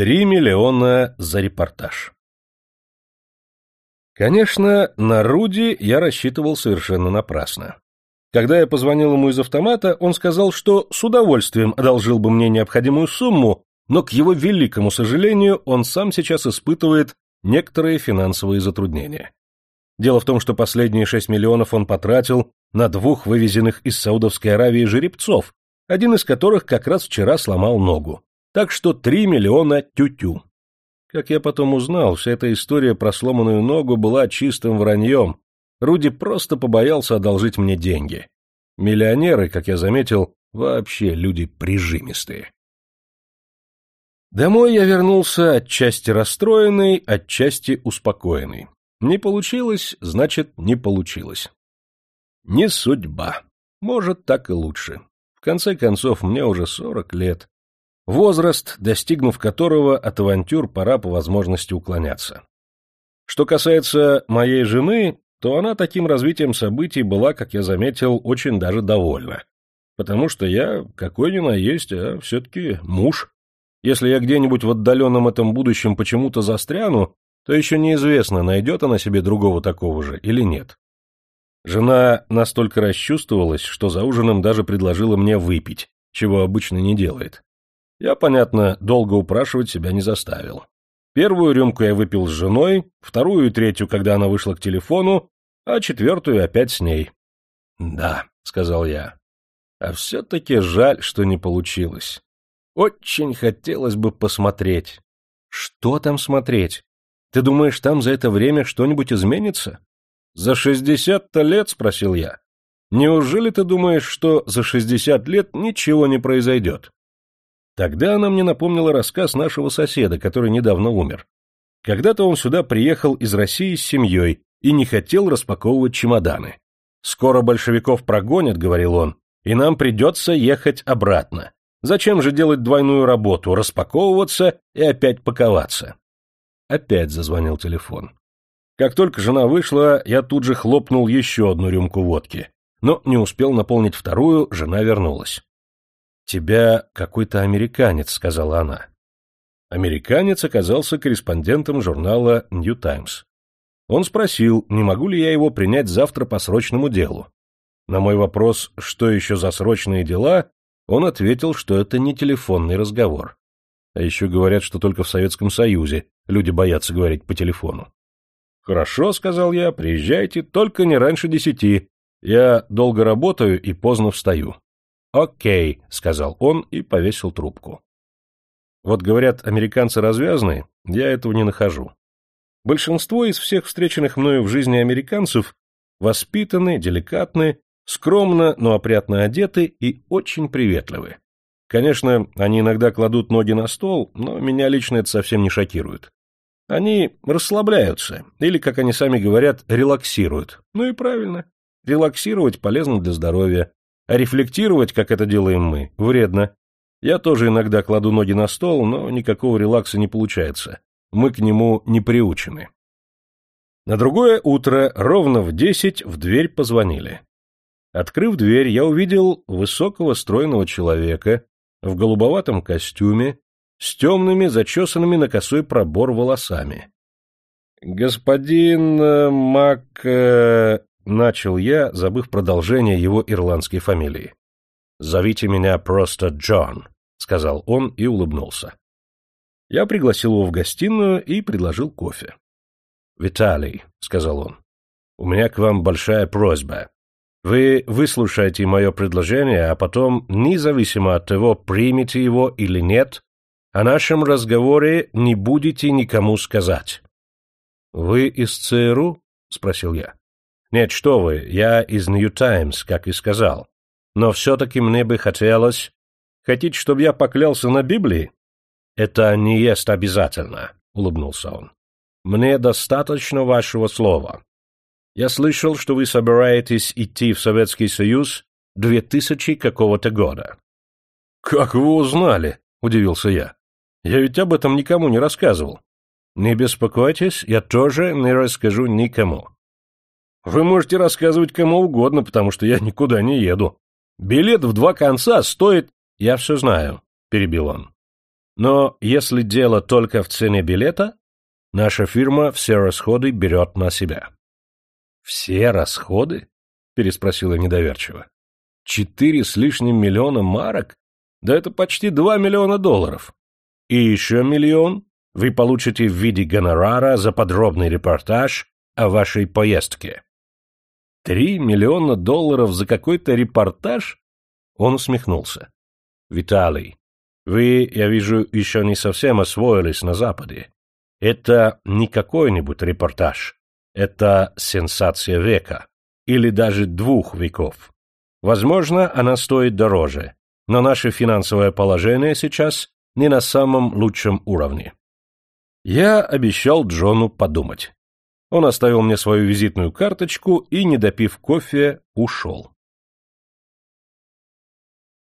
Три миллиона за репортаж. Конечно, на Руди я рассчитывал совершенно напрасно. Когда я позвонил ему из автомата, он сказал, что с удовольствием одолжил бы мне необходимую сумму, но, к его великому сожалению, он сам сейчас испытывает некоторые финансовые затруднения. Дело в том, что последние 6 миллионов он потратил на двух вывезенных из Саудовской Аравии жеребцов, один из которых как раз вчера сломал ногу. Так что 3 миллиона тю-тю. Как я потом узнал, вся эта история про сломанную ногу была чистым враньем. Руди просто побоялся одолжить мне деньги. Миллионеры, как я заметил, вообще люди прижимистые. Домой я вернулся отчасти расстроенный, отчасти успокоенный. Не получилось, значит, не получилось. Не судьба. Может, так и лучше. В конце концов, мне уже сорок лет. Возраст, достигнув которого от авантюр пора по возможности уклоняться. Что касается моей жены, то она таким развитием событий была, как я заметил, очень даже довольна. Потому что я, какой ни на есть, а все-таки муж. Если я где-нибудь в отдаленном этом будущем почему-то застряну, то еще неизвестно, найдет она себе другого такого же или нет. Жена настолько расчувствовалась, что за ужином даже предложила мне выпить, чего обычно не делает. Я, понятно, долго упрашивать себя не заставил. Первую рюмку я выпил с женой, вторую и третью, когда она вышла к телефону, а четвертую опять с ней. «Да», — сказал я, — «а все-таки жаль, что не получилось. Очень хотелось бы посмотреть. Что там смотреть? Ты думаешь, там за это время что-нибудь изменится? За шестьдесят-то лет, спросил я. Неужели ты думаешь, что за шестьдесят лет ничего не произойдет? Тогда она мне напомнила рассказ нашего соседа, который недавно умер. Когда-то он сюда приехал из России с семьей и не хотел распаковывать чемоданы. «Скоро большевиков прогонят», — говорил он, — «и нам придется ехать обратно. Зачем же делать двойную работу, распаковываться и опять паковаться? Опять зазвонил телефон. Как только жена вышла, я тут же хлопнул еще одну рюмку водки. Но не успел наполнить вторую, жена вернулась. «Тебя какой-то американец», — сказала она. Американец оказался корреспондентом журнала «Нью Таймс». Он спросил, не могу ли я его принять завтра по срочному делу. На мой вопрос, что еще за срочные дела, он ответил, что это не телефонный разговор. А еще говорят, что только в Советском Союзе люди боятся говорить по телефону. «Хорошо», — сказал я, — «приезжайте, только не раньше десяти. Я долго работаю и поздно встаю». «Окей», — сказал он и повесил трубку. Вот говорят, американцы развязны, я этого не нахожу. Большинство из всех встреченных мною в жизни американцев воспитаны, деликатны скромно, но опрятно одеты и очень приветливы. Конечно, они иногда кладут ноги на стол, но меня лично это совсем не шокирует. Они расслабляются, или, как они сами говорят, релаксируют. Ну и правильно. Релаксировать полезно для здоровья, а рефлектировать, как это делаем мы, вредно. Я тоже иногда кладу ноги на стол, но никакого релакса не получается. Мы к нему не приучены. На другое утро, ровно в десять, в дверь позвонили. Открыв дверь, я увидел высокого стройного человека в голубоватом костюме с темными, зачесанными на косой пробор волосами. «Господин э, Мак...» начал я, забыв продолжение его ирландской фамилии. «Зовите меня просто Джон», — сказал он и улыбнулся. Я пригласил его в гостиную и предложил кофе. «Виталий», — сказал он, — «у меня к вам большая просьба. Вы выслушаете мое предложение, а потом, независимо от того, примете его или нет, о нашем разговоре не будете никому сказать. — Вы из ЦРУ? — спросил я. — Нет, что вы, я из Нью Таймс, как и сказал. Но все-таки мне бы хотелось... Хотите, чтобы я поклялся на Библии? — Это не есть обязательно, — улыбнулся он. — Мне достаточно вашего слова. Я слышал, что вы собираетесь идти в Советский Союз две тысячи какого-то года. — Как вы узнали? — удивился я. — Я ведь об этом никому не рассказывал. — Не беспокойтесь, я тоже не расскажу никому. — Вы можете рассказывать кому угодно, потому что я никуда не еду. Билет в два конца стоит... — Я все знаю, — перебил он. Но если дело только в цене билета, наша фирма все расходы берет на себя. Все расходы? переспросила недоверчиво. Четыре с лишним миллиона марок? Да это почти два миллиона долларов. И еще миллион вы получите в виде гонорара за подробный репортаж о вашей поездке. Три миллиона долларов за какой-то репортаж? Он усмехнулся. Виталий, вы, я вижу, еще не совсем освоились на Западе. Это не какой-нибудь репортаж. Это сенсация века. Или даже двух веков. Возможно, она стоит дороже, но наше финансовое положение сейчас не на самом лучшем уровне. Я обещал Джону подумать. Он оставил мне свою визитную карточку и, не допив кофе, ушел.